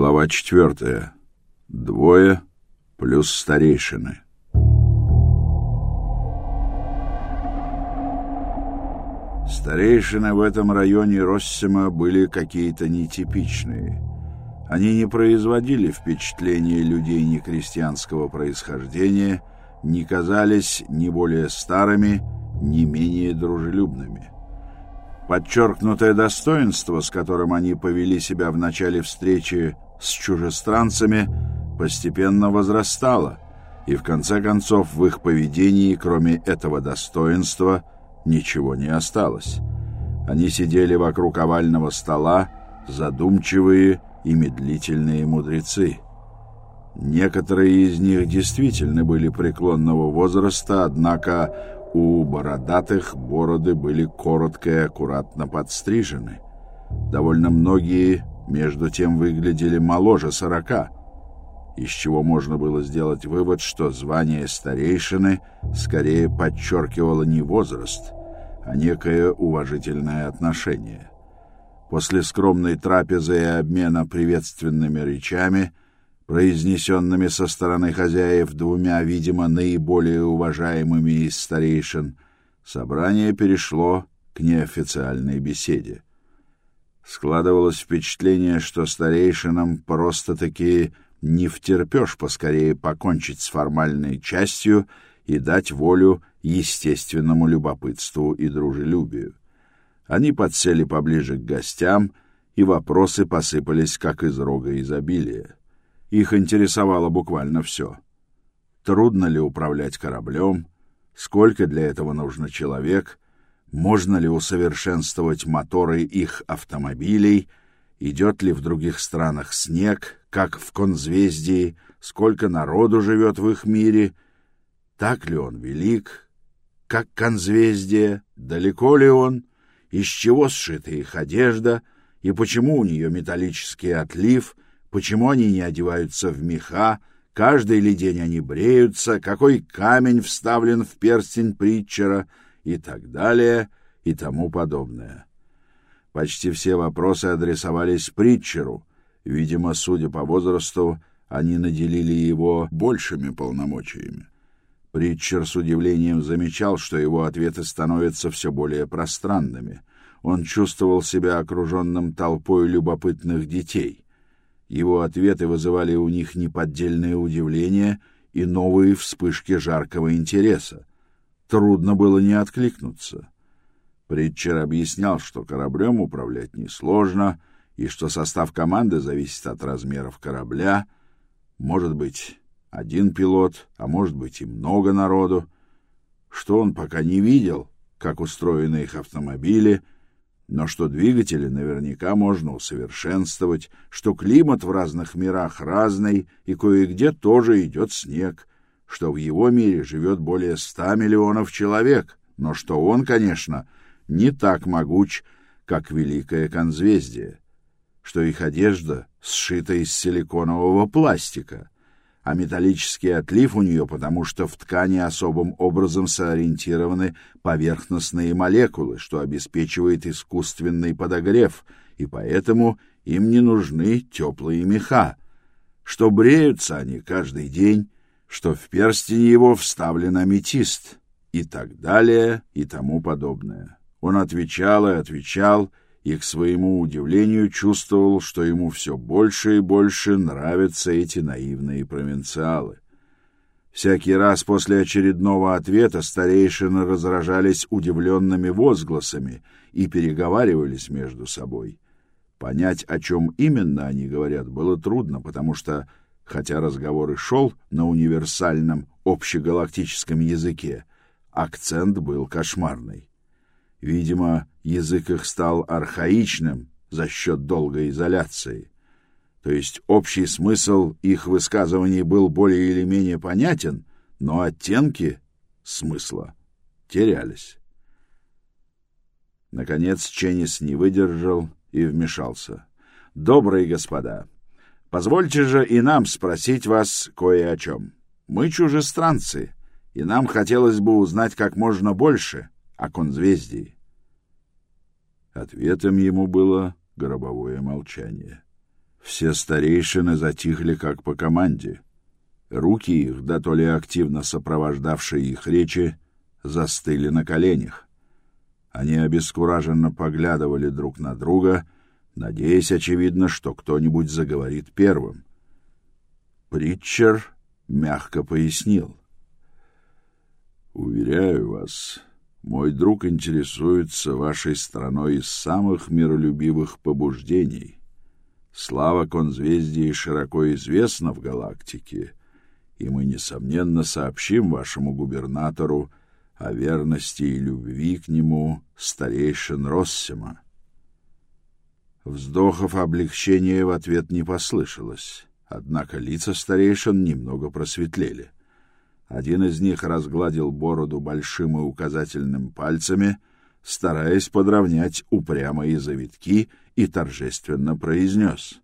Глава четвертая. Двое плюс старейшины. Старейшины в этом районе Россима были какие-то нетипичные. Они не производили впечатления людей некрестьянского происхождения, не казались ни более старыми, ни менее дружелюбными. Подчеркнутое достоинство, с которым они повели себя в начале встречи с чужестранцами, постепенно возрастало, и в конце концов в их поведении, кроме этого достоинства, ничего не осталось. Они сидели вокруг овального стола, задумчивые и медлительные мудрецы. Некоторые из них действительно были преклонного возраста, однако у бородатых бороды были коротко и аккуратно подстрижены. Довольно многие, между тем, выглядели моложе сорока, из чего можно было сделать вывод, что звание старейшины скорее подчеркивало не возраст, а некое уважительное отношение. После скромной трапезы и обмена приветственными речами – произнесенными со стороны хозяев двумя, видимо, наиболее уважаемыми из старейшин, собрание перешло к неофициальной беседе. Складывалось впечатление, что старейшинам просто-таки не втерпешь поскорее покончить с формальной частью и дать волю естественному любопытству и дружелюбию. Они подсели поближе к гостям, и вопросы посыпались, как из рога изобилия. Их интересовало буквально все. Трудно ли управлять кораблем? Сколько для этого нужно человек? Можно ли усовершенствовать моторы их автомобилей? Идет ли в других странах снег, как в конзвездии? Сколько народу живет в их мире? Так ли он велик? Как конзвездие? Далеко ли он? Из чего сшита их одежда? И почему у нее металлический отлив — почему они не одеваются в меха, каждый ли день они бреются, какой камень вставлен в перстень притчера и так далее и тому подобное. Почти все вопросы адресовались притчеру. Видимо, судя по возрасту, они наделили его большими полномочиями. Притчер с удивлением замечал, что его ответы становятся все более пространными. Он чувствовал себя окруженным толпой любопытных детей — его ответы вызывали у них неподдельное удивление и новые вспышки жаркого интереса. Трудно было не откликнуться. Притчер объяснял, что кораблем управлять несложно, и что состав команды зависит от размеров корабля. Может быть, один пилот, а может быть и много народу. Что он пока не видел, как устроены их автомобили — но что двигатели наверняка можно усовершенствовать, что климат в разных мирах разный, и кое-где тоже идет снег, что в его мире живет более ста миллионов человек, но что он, конечно, не так могуч, как великое конзвездие, что их одежда сшита из силиконового пластика — а металлический отлив у нее, потому что в ткани особым образом сориентированы поверхностные молекулы, что обеспечивает искусственный подогрев, и поэтому им не нужны теплые меха, что бреются они каждый день, что в перстень его вставлен аметист и так далее и тому подобное. Он отвечал и отвечал, и к своему удивлению чувствовал, что ему все больше и больше нравятся эти наивные провинциалы. Всякий раз после очередного ответа старейшины разражались удивленными возгласами и переговаривались между собой. Понять, о чем именно они говорят, было трудно, потому что, хотя разговор и шел на универсальном общегалактическом языке, акцент был кошмарный. Видимо, язык их стал архаичным за счет долгой изоляции. То есть общий смысл их высказываний был более или менее понятен, но оттенки смысла терялись. Наконец Ченнис не выдержал и вмешался. «Добрые господа, позвольте же и нам спросить вас кое о чем. Мы чужестранцы, и нам хотелось бы узнать как можно больше о конзвездии. Ответом ему было гробовое молчание. Все старейшины затихли, как по команде. Руки их, да то ли активно сопровождавшие их речи, застыли на коленях. Они обескураженно поглядывали друг на друга, надеясь, очевидно, что кто-нибудь заговорит первым. Притчер мягко пояснил. «Уверяю вас, мой друг интересуется вашей страной из самых миролюбивых побуждений. Слава конзвездии широко известна в галактике, и мы, несомненно, сообщим вашему губернатору о верности и любви к нему старейшин Россима. Вздохов облегчения в ответ не послышалось, однако лица старейшин немного просветлели. Один из них разгладил бороду большим и указательным пальцами, стараясь подровнять упрямые завитки, и торжественно произнес.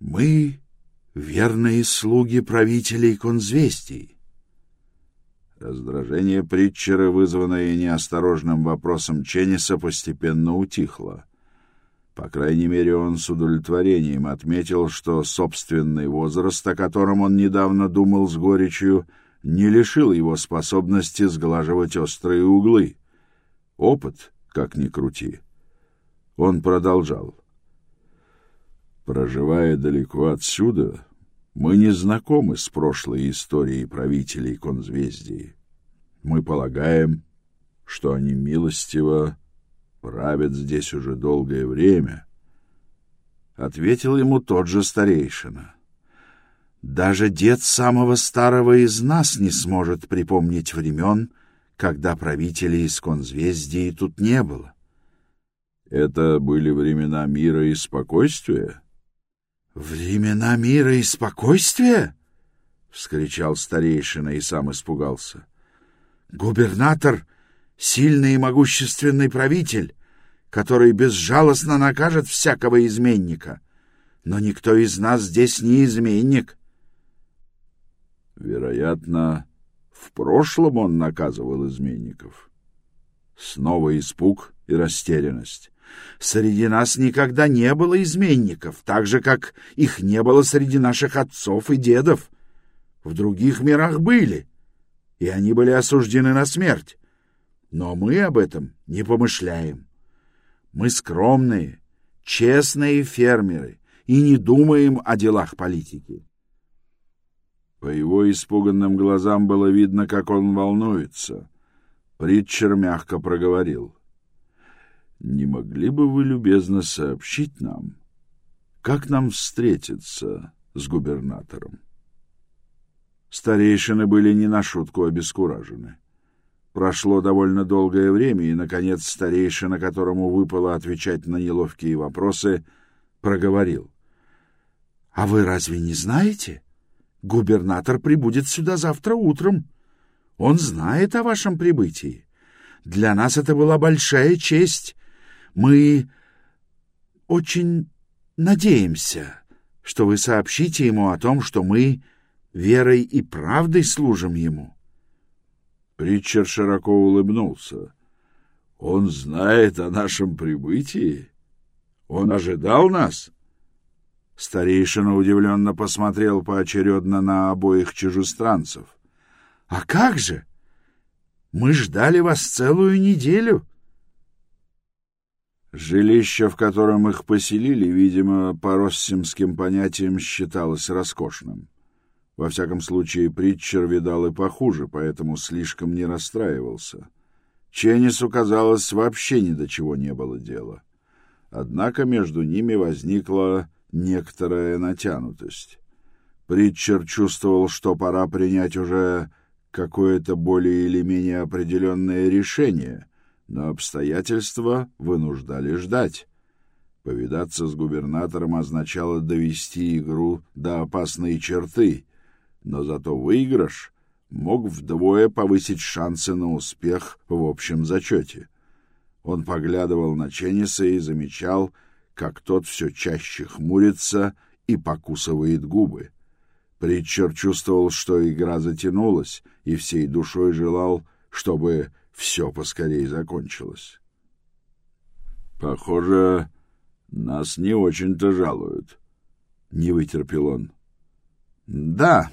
«Мы — верные слуги правителей конзвестий. Раздражение Притчера, вызванное неосторожным вопросом Ченниса, постепенно утихло. По крайней мере, он с удовлетворением отметил, что собственный возраст, о котором он недавно думал с горечью, не лишил его способности сглаживать острые углы. Опыт, как ни крути. Он продолжал. Проживая далеко отсюда, мы не знакомы с прошлой историей правителей конзвездии. Мы полагаем, что они милостиво правят здесь уже долгое время. Ответил ему тот же старейшина. Даже дед самого старого из нас не сможет припомнить времен, когда правителей из конзвездии тут не было. Это были времена мира и спокойствия? «Времена мира и спокойствия?» — вскричал старейшина и сам испугался. «Губернатор — сильный и могущественный правитель, который безжалостно накажет всякого изменника. Но никто из нас здесь не изменник». Вероятно, в прошлом он наказывал изменников. Снова испуг и растерянность. Среди нас никогда не было изменников, так же, как их не было среди наших отцов и дедов. В других мирах были, и они были осуждены на смерть. Но мы об этом не помышляем. Мы скромные, честные фермеры и не думаем о делах политики. По его испуганным глазам было видно, как он волнуется. Притчер мягко проговорил не могли бы вы любезно сообщить нам, как нам встретиться с губернатором? Старейшины были не на шутку обескуражены. Прошло довольно долгое время, и, наконец, старейшина, которому выпало отвечать на неловкие вопросы, проговорил. — А вы разве не знаете? Губернатор прибудет сюда завтра утром. Он знает о вашем прибытии. Для нас это была большая честь мы очень надеемся, что вы сообщите ему о том, что мы верой и правдой служим ему. Ричард широко улыбнулся. Он знает о нашем прибытии? Он ожидал нас? Старейшина удивленно посмотрел поочередно на обоих чужестранцев. — А как же? Мы ждали вас целую неделю. — Жилище, в котором их поселили, видимо, по россимским понятиям считалось роскошным. Во всяком случае, Притчер видал и похуже, поэтому слишком не расстраивался. Ченнису, казалось, вообще ни до чего не было дела. Однако между ними возникла некоторая натянутость. Притчер чувствовал, что пора принять уже какое-то более или менее определенное решение — но обстоятельства вынуждали ждать. Повидаться с губернатором означало довести игру до опасной черты, но зато выигрыш мог вдвое повысить шансы на успех в общем зачете. Он поглядывал на Ченниса и замечал, как тот все чаще хмурится и покусывает губы. Притчер чувствовал, что игра затянулась, и всей душой желал, чтобы все поскорее закончилось. Похоже, Нас не очень-то жалуют. Не вытерпел он. Да,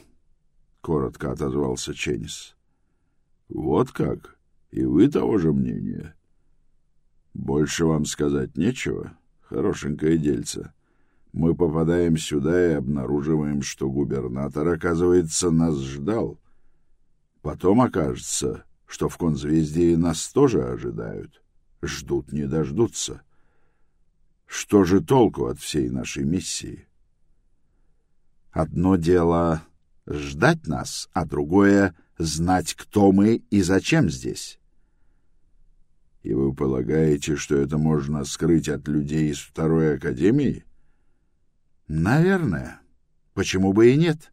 коротко отозвался Ченнис. Вот как? И вы того же мнения? Больше вам сказать нечего? Хорошенькое дельце. Мы попадаем сюда и обнаруживаем, что губернатор, оказывается, нас ждал. Потом окажется, что в конзвездии нас тоже ожидают. Ждут не дождутся. Что же толку от всей нашей миссии? Одно дело — ждать нас, а другое — знать, кто мы и зачем здесь. И вы полагаете, что это можно скрыть от людей из Второй Академии? Наверное. Почему бы и нет?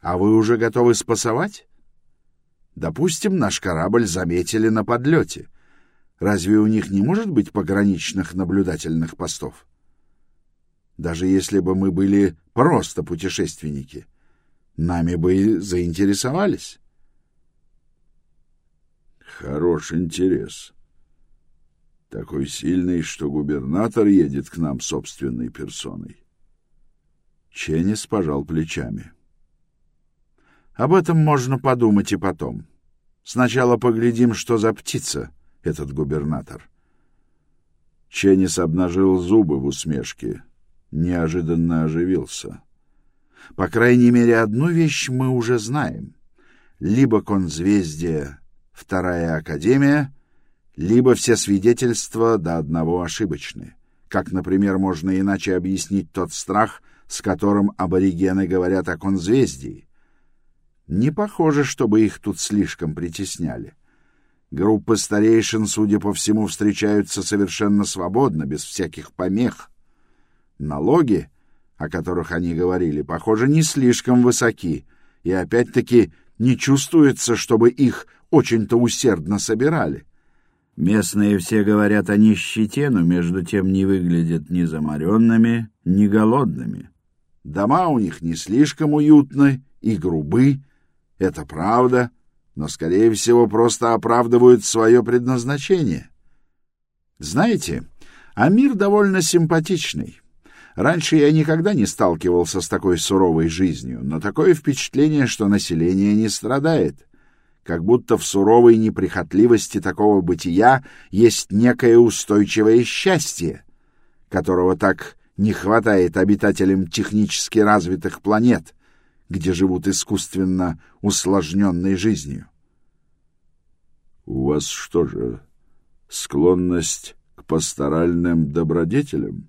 А вы уже готовы спасовать? Допустим, наш корабль заметили на подлете. Разве у них не может быть пограничных наблюдательных постов? Даже если бы мы были просто путешественники, нами бы заинтересовались. Хорош интерес. Такой сильный, что губернатор едет к нам собственной персоной. Ченнис пожал плечами. Об этом можно подумать и потом. Сначала поглядим, что за птица этот губернатор. Ченнис обнажил зубы в усмешке, неожиданно оживился. По крайней мере, одну вещь мы уже знаем. Либо конзвездие — вторая академия, либо все свидетельства до одного ошибочны. Как, например, можно иначе объяснить тот страх, с которым аборигены говорят о конзвездии? Не похоже, чтобы их тут слишком притесняли. Группы старейшин, судя по всему, встречаются совершенно свободно, без всяких помех. Налоги, о которых они говорили, похоже, не слишком высоки, и опять-таки не чувствуется, чтобы их очень-то усердно собирали. Местные все говорят о нищете, но между тем не выглядят ни заморенными, ни голодными. Дома у них не слишком уютны и грубы, это правда, но, скорее всего, просто оправдывают свое предназначение. Знаете, а мир довольно симпатичный. Раньше я никогда не сталкивался с такой суровой жизнью, но такое впечатление, что население не страдает. Как будто в суровой неприхотливости такого бытия есть некое устойчивое счастье, которого так не хватает обитателям технически развитых планет, где живут искусственно усложненной жизнью. У вас что же, склонность к пасторальным добродетелям?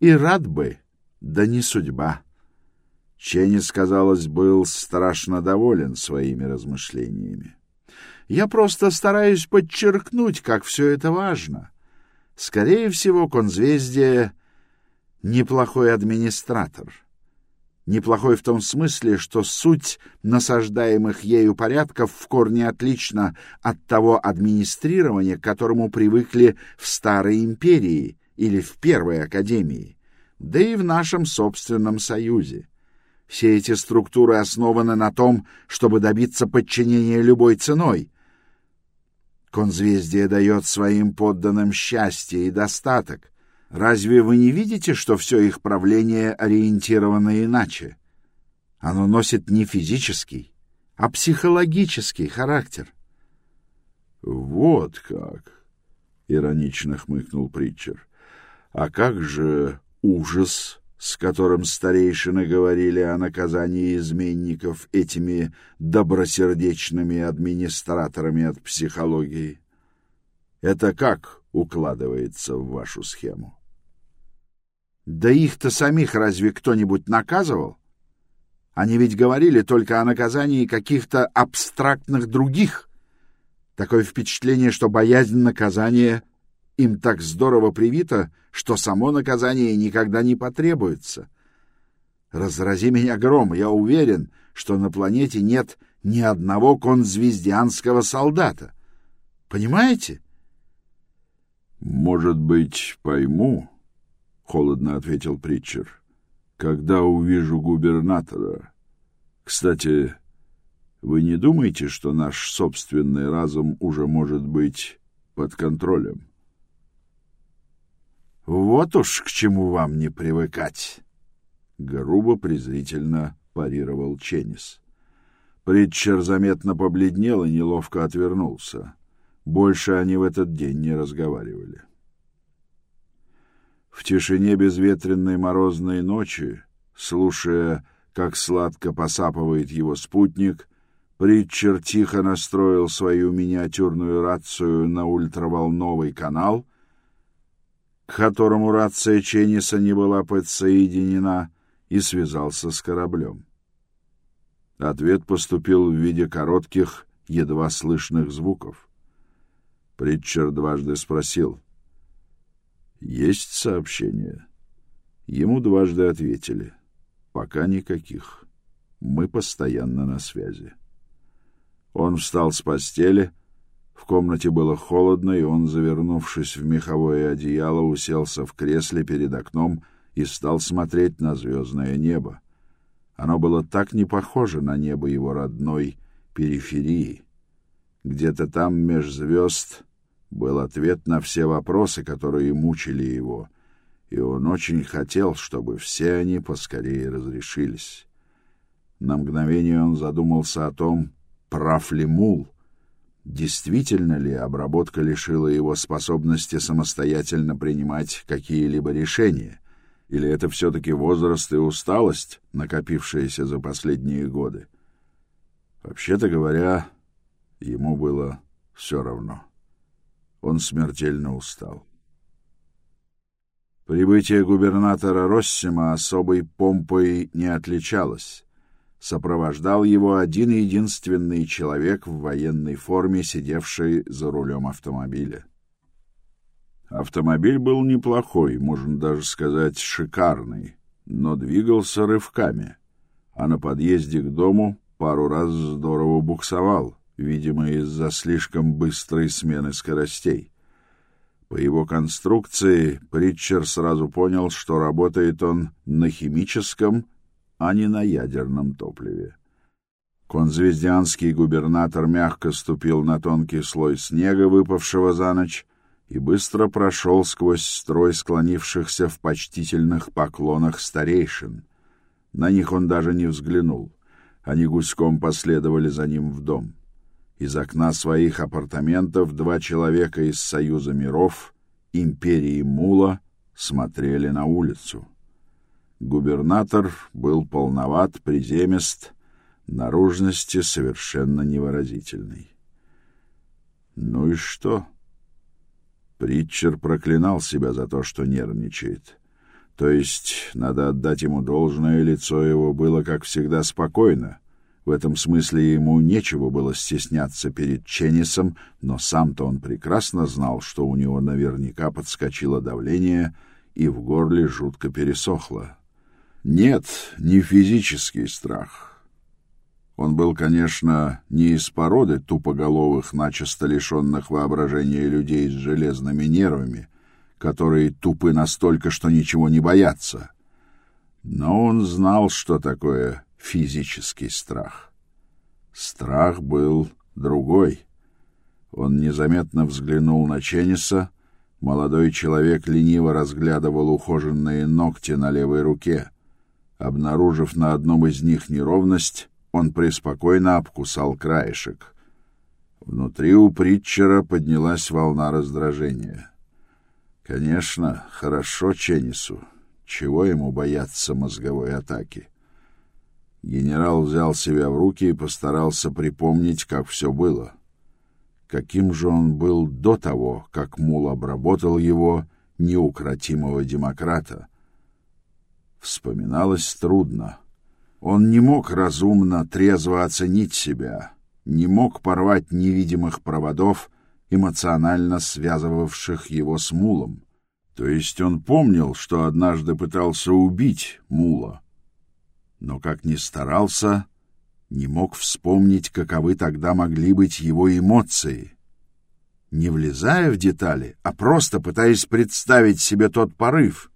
И рад бы, да не судьба. Ченнис, казалось, был страшно доволен своими размышлениями. Я просто стараюсь подчеркнуть, как все это важно. Скорее всего, конзвездие — неплохой администратор — Неплохой в том смысле, что суть насаждаемых ею порядков в корне отлична от того администрирования, к которому привыкли в Старой империи или в Первой академии, да и в нашем собственном союзе. Все эти структуры основаны на том, чтобы добиться подчинения любой ценой. Конзвездие дает своим подданным счастье и достаток, Разве вы не видите, что все их правление ориентировано иначе? Оно носит не физический, а психологический характер. Вот как, иронично хмыкнул Притчер. А как же ужас, с которым старейшины говорили о наказании изменников этими добросердечными администраторами от психологии? Это как укладывается в вашу схему? Да их-то самих разве кто-нибудь наказывал? Они ведь говорили только о наказании каких-то абстрактных других. Такое впечатление, что боязнь наказания им так здорово привита, что само наказание никогда не потребуется. Разрази меня гром, я уверен, что на планете нет ни одного конзвездианского солдата. Понимаете? Может быть, пойму, — холодно ответил Притчер, — когда увижу губернатора. Кстати, вы не думаете, что наш собственный разум уже может быть под контролем? Вот уж к чему вам не привыкать. Грубо презрительно парировал Ченнис. Притчер заметно побледнел и неловко отвернулся. Больше они в этот день не разговаривали. В тишине безветренной морозной ночи, слушая, как сладко посапывает его спутник, Притчер тихо настроил свою миниатюрную рацию на ультраволновый канал, к которому рация Ченниса не была подсоединена, и связался с кораблем. Ответ поступил в виде коротких, едва слышных звуков. Притчер дважды спросил. «Есть сообщение?» Ему дважды ответили. «Пока никаких. Мы постоянно на связи». Он встал с постели. В комнате было холодно, и он, завернувшись в меховое одеяло, уселся в кресле перед окном и стал смотреть на звездное небо. Оно было так не похоже на небо его родной периферии. Где-то там меж звезд был ответ на все вопросы, которые мучили его, и он очень хотел, чтобы все они поскорее разрешились. На мгновение он задумался о том, прав ли Мул, действительно ли обработка лишила его способности самостоятельно принимать какие-либо решения, или это все-таки возраст и усталость, накопившиеся за последние годы? Вообще-то говоря, ему было все равно. Он смертельно устал. Прибытие губернатора Россима особой помпой не отличалось. Сопровождал его один единственный человек в военной форме, сидевший за рулем автомобиля. Автомобиль был неплохой, можно даже сказать, шикарный, но двигался рывками, а на подъезде к дому пару раз здорово буксовал, видимо, из-за слишком быстрой смены скоростей. По его конструкции Притчер сразу понял, что работает он на химическом, а не на ядерном топливе. Конзвездианский губернатор мягко ступил на тонкий слой снега, выпавшего за ночь, и быстро прошел сквозь строй склонившихся в почтительных поклонах старейшин. На них он даже не взглянул. Они гуськом последовали за ним в дом. Из окна своих апартаментов два человека из Союза миров, империи Мула, смотрели на улицу. Губернатор был полноват, приземист, наружности совершенно невыразительный. Ну и что? Притчер проклинал себя за то, что нервничает. То есть, надо отдать ему должное, лицо его было, как всегда, спокойно. В этом смысле ему нечего было стесняться перед Ченнисом, но сам-то он прекрасно знал, что у него наверняка подскочило давление и в горле жутко пересохло. Нет, не физический страх — он был, конечно, не из породы тупоголовых, начисто лишенных воображения людей с железными нервами, которые тупы настолько, что ничего не боятся. Но он знал, что такое физический страх. Страх был другой. Он незаметно взглянул на Ченниса. Молодой человек лениво разглядывал ухоженные ногти на левой руке. Обнаружив на одном из них неровность, он преспокойно обкусал краешек. Внутри у Притчера поднялась волна раздражения. Конечно, хорошо Ченнису. Чего ему бояться мозговой атаки? Генерал взял себя в руки и постарался припомнить, как все было. Каким же он был до того, как Мул обработал его, неукротимого демократа? Вспоминалось трудно — он не мог разумно, трезво оценить себя, не мог порвать невидимых проводов, эмоционально связывавших его с Мулом. То есть он помнил, что однажды пытался убить Мула, но, как ни старался, не мог вспомнить, каковы тогда могли быть его эмоции. Не влезая в детали, а просто пытаясь представить себе тот порыв.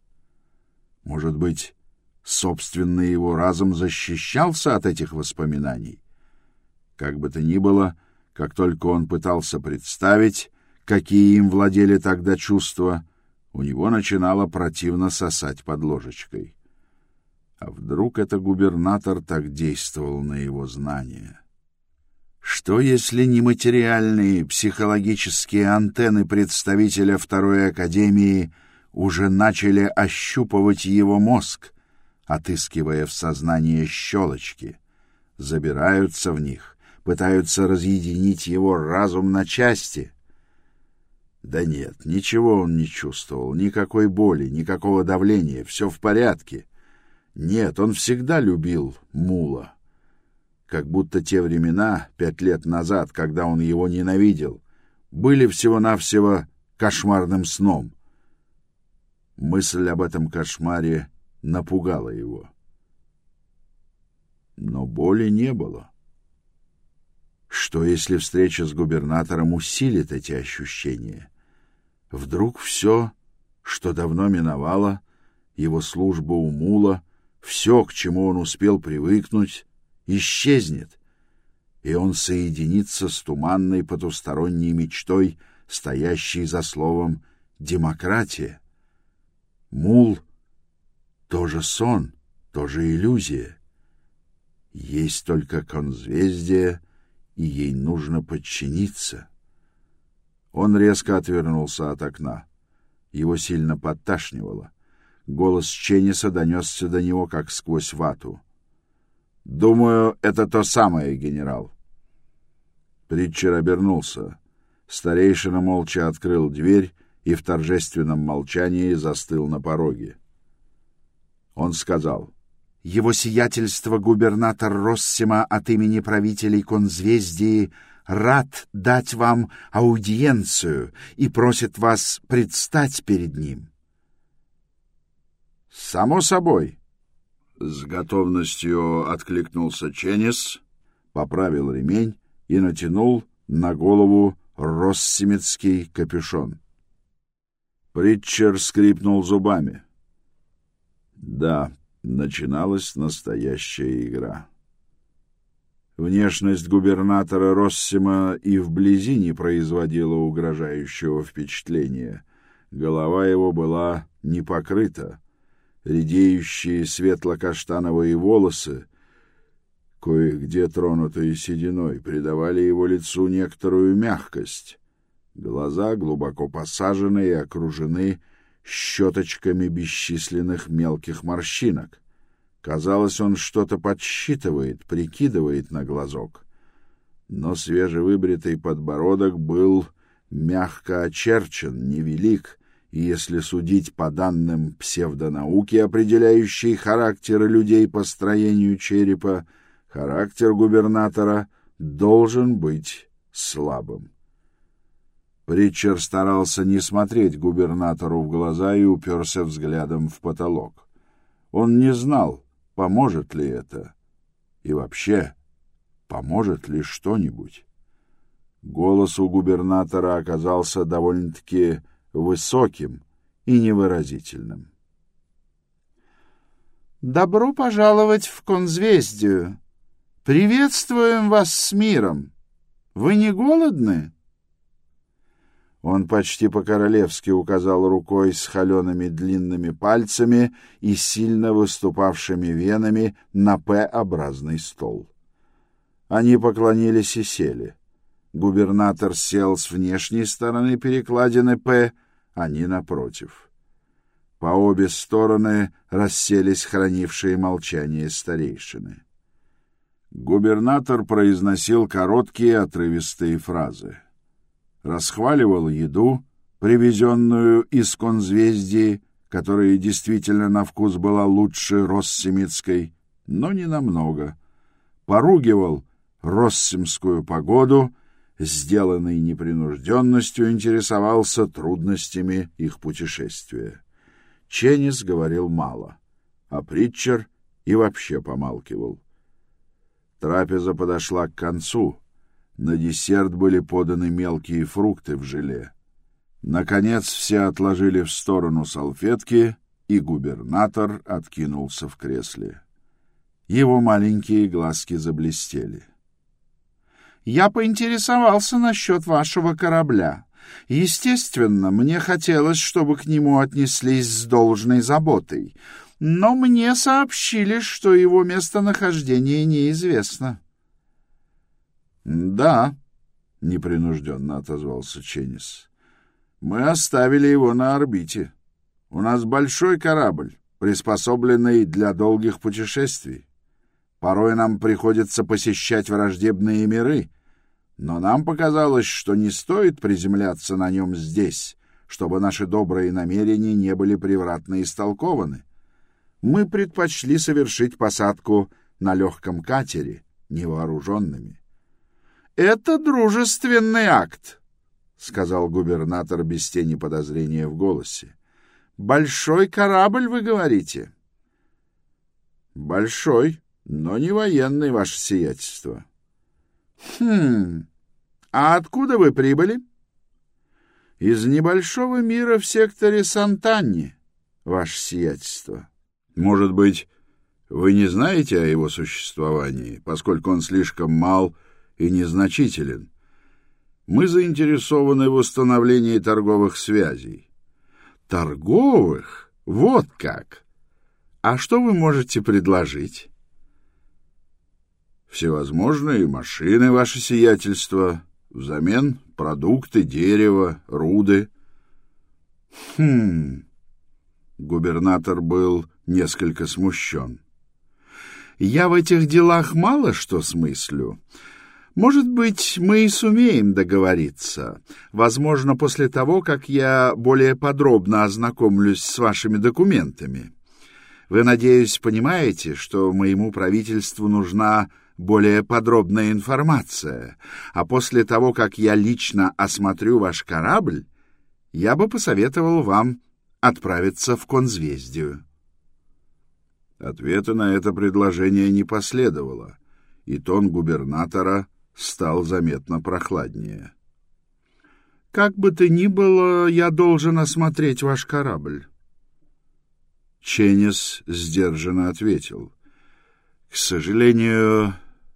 Может быть, Собственно, его разум защищался от этих воспоминаний. Как бы то ни было, как только он пытался представить, какие им владели тогда чувства, У него начинало противно сосать под ложечкой. А вдруг это губернатор так действовал на его знания? Что, если нематериальные психологические антенны представителя Второй Академии уже начали ощупывать его мозг, отыскивая в сознании щелочки, забираются в них, пытаются разъединить его разум на части? Да нет, ничего он не чувствовал, никакой боли, никакого давления, все в порядке. Нет, он всегда любил Мула. Как будто те времена, пять лет назад, когда он его ненавидел, были всего-навсего кошмарным сном. Мысль об этом кошмаре напугала его. Но боли не было. Что, если встреча с губернатором усилит эти ощущения? Вдруг все, что давно миновало, его служба у Мула — все, к чему он успел привыкнуть, исчезнет, и он соединится с туманной потусторонней мечтой, стоящей за словом «демократия». Мул — тоже сон, тоже иллюзия. Есть только конзвездие, и ей нужно подчиниться. Он резко отвернулся от окна. Его сильно подташнивало. Голос Ченниса донесся до него, как сквозь вату. «Думаю, это то самое, генерал». Притчер обернулся. Старейшина молча открыл дверь и в торжественном молчании застыл на пороге. Он сказал, «Его сиятельство губернатор Россима от имени правителей Конзвездии рад дать вам аудиенцию и просит вас предстать перед ним». «Само собой». С готовностью откликнулся Ченнис, поправил ремень и натянул на голову россимецкий капюшон. Притчер скрипнул зубами. Да, начиналась настоящая игра. Внешность губернатора Россима и вблизи не производила угрожающего впечатления. Голова его была не покрыта, редеющие светло-каштановые волосы, кое-где тронутые сединой, придавали его лицу некоторую мягкость. Глаза глубоко посажены и окружены щеточками бесчисленных мелких морщинок. Казалось, он что-то подсчитывает, прикидывает на глазок. Но свежевыбритый подбородок был мягко очерчен, невелик, и если судить по данным псевдонауки, определяющей характеры людей по строению черепа, характер губернатора должен быть слабым. Притчер старался не смотреть губернатору в глаза и уперся взглядом в потолок. Он не знал, поможет ли это, и вообще, поможет ли что-нибудь. Голос у губернатора оказался довольно-таки высоким и невыразительным. «Добро пожаловать в Конзвездию! Приветствуем вас с миром! Вы не голодны?» Он почти по-королевски указал рукой с холеными длинными пальцами и сильно выступавшими венами на П-образный стол. Они поклонились и сели. Губернатор сел с внешней стороны перекладины «П», они напротив. По обе стороны расселись хранившие молчание старейшины. Губернатор произносил короткие отрывистые фразы. Расхваливал еду, привезенную из конзвездии, которая действительно на вкус была лучше россемитской, но не намного. Поругивал россимскую погоду сделанный непринужденностью, интересовался трудностями их путешествия. Ченнис говорил мало, а Притчер и вообще помалкивал. Трапеза подошла к концу. На десерт были поданы мелкие фрукты в желе. Наконец все отложили в сторону салфетки, и губернатор откинулся в кресле. Его маленькие глазки заблестели. Я поинтересовался насчет вашего корабля. Естественно, мне хотелось, чтобы к нему отнеслись с должной заботой, но мне сообщили, что его местонахождение неизвестно. — Да, — непринужденно отозвался Ченнис. — Мы оставили его на орбите. У нас большой корабль, приспособленный для долгих путешествий. Порой нам приходится посещать враждебные миры, но нам показалось, что не стоит приземляться на нем здесь, чтобы наши добрые намерения не были превратно истолкованы мы предпочли совершить посадку на легком катере, невооруженными. — Это дружественный акт, — сказал губернатор без тени подозрения в голосе. — Большой корабль, вы говорите? — Большой, но не военный, ваше сиятельство. — Хм... А откуда вы прибыли? — Из небольшого мира в секторе Сантанни, ваше сиятельство. Может быть, вы не знаете о его существовании, поскольку он слишком мал и незначителен. Мы заинтересованы в восстановлении торговых связей. Торговых? Вот как! А что вы можете предложить? Всевозможные машины, ваше сиятельство, взамен продукты, дерево, руды. Хм... Губернатор был несколько смущен. «Я в этих делах мало что смыслю. Может быть, мы и сумеем договориться. Возможно, после того, как я более подробно ознакомлюсь с вашими документами. Вы, надеюсь, понимаете, что моему правительству нужна более подробная информация, а после того, как я лично осмотрю ваш корабль, я бы посоветовал вам отправиться в Конзвездию. Ответа на это предложение не последовало, и тон губернатора стал заметно прохладнее. «Как бы то ни было, я должен осмотреть ваш корабль». Ченнис сдержанно ответил. «К сожалению,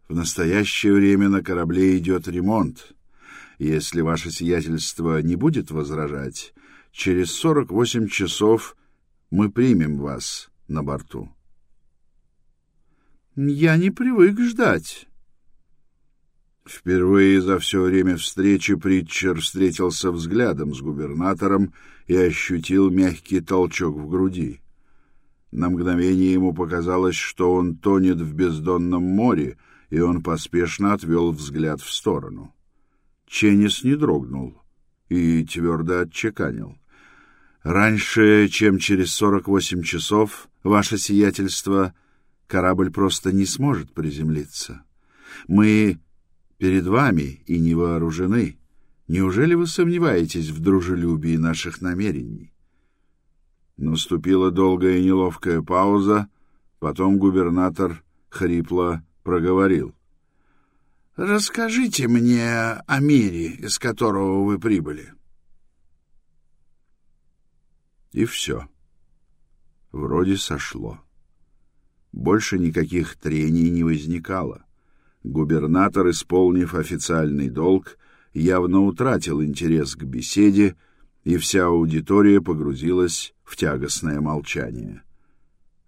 в настоящее время на корабле идет ремонт. Если ваше сиятельство не будет возражать, через сорок восемь часов мы примем вас на борту». Я не привык ждать. Впервые за все время встречи Притчер встретился взглядом с губернатором и ощутил мягкий толчок в груди. На мгновение ему показалось, что он тонет в бездонном море, и он поспешно отвел взгляд в сторону. Ченнис не дрогнул и твердо отчеканил. «Раньше, чем через сорок восемь часов, ваше сиятельство — Корабль просто не сможет приземлиться. Мы перед вами и не вооружены. Неужели вы сомневаетесь в дружелюбии наших намерений? Наступила долгая и неловкая пауза, потом губернатор хрипло проговорил. «Расскажите мне о мире, из которого вы прибыли». И все. Вроде сошло. Больше никаких трений не возникало. Губернатор, исполнив официальный долг, явно утратил интерес к беседе, и вся аудитория погрузилась в тягостное молчание.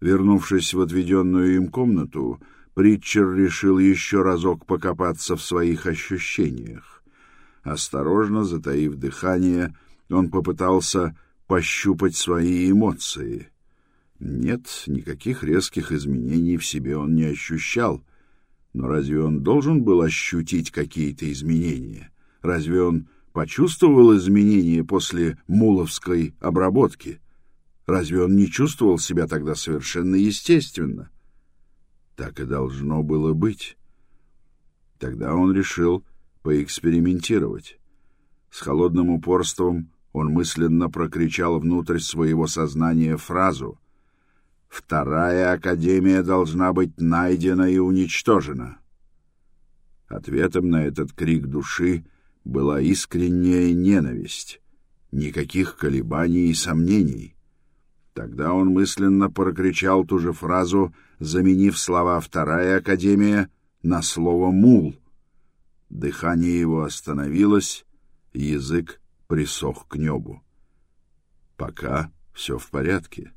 Вернувшись в отведенную им комнату, Притчер решил еще разок покопаться в своих ощущениях. Осторожно, затаив дыхание, он попытался пощупать свои эмоции — нет, никаких резких изменений в себе он не ощущал. Но разве он должен был ощутить какие-то изменения? Разве он почувствовал изменения после муловской обработки? Разве он не чувствовал себя тогда совершенно естественно? Так и должно было быть. Тогда он решил поэкспериментировать. С холодным упорством он мысленно прокричал внутрь своего сознания фразу — Вторая академия должна быть найдена и уничтожена. Ответом на этот крик души была искренняя ненависть, никаких колебаний и сомнений. Тогда он мысленно прокричал ту же фразу, заменив слова «вторая академия» на слово «мул». Дыхание его остановилось, язык присох к небу. Пока все в порядке.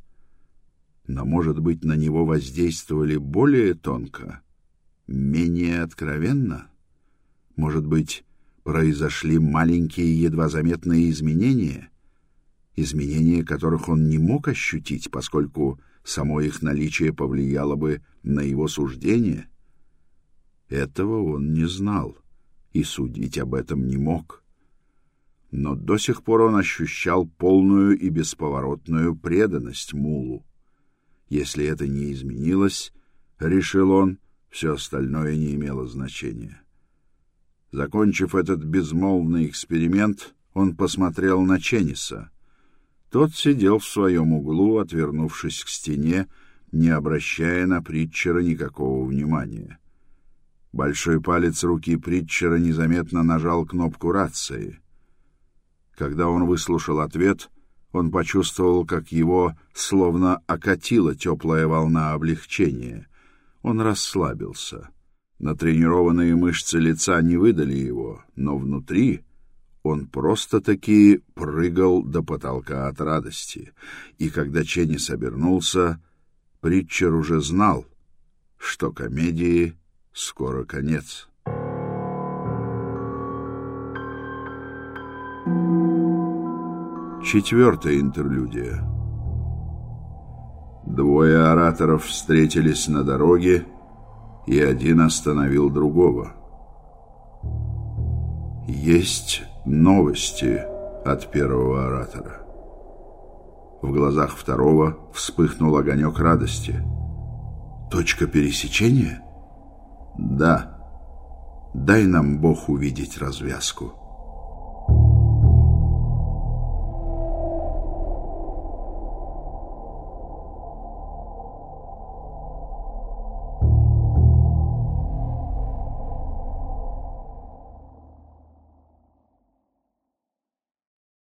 Но, может быть, на него воздействовали более тонко, менее откровенно? Может быть, произошли маленькие, едва заметные изменения? Изменения, которых он не мог ощутить, поскольку само их наличие повлияло бы на его суждение? Этого он не знал и судить об этом не мог но до сих пор он ощущал полную и бесповоротную преданность Мулу. Если это не изменилось, решил он, все остальное не имело значения. Закончив этот безмолвный эксперимент, он посмотрел на Ченниса. Тот сидел в своем углу, отвернувшись к стене, не обращая на Притчера никакого внимания. Большой палец руки Притчера незаметно нажал кнопку рации — когда он выслушал ответ, он почувствовал, как его словно окатила теплая волна облегчения. Он расслабился. Натренированные мышцы лица не выдали его, но внутри он просто-таки прыгал до потолка от радости. И когда Ченнис обернулся, Притчер уже знал, что комедии скоро конец. Четвертая интерлюдия. Двое ораторов встретились на дороге, и один остановил другого. Есть новости от первого оратора. В глазах второго вспыхнул огонек радости. Точка пересечения? Да. Дай нам Бог увидеть развязку.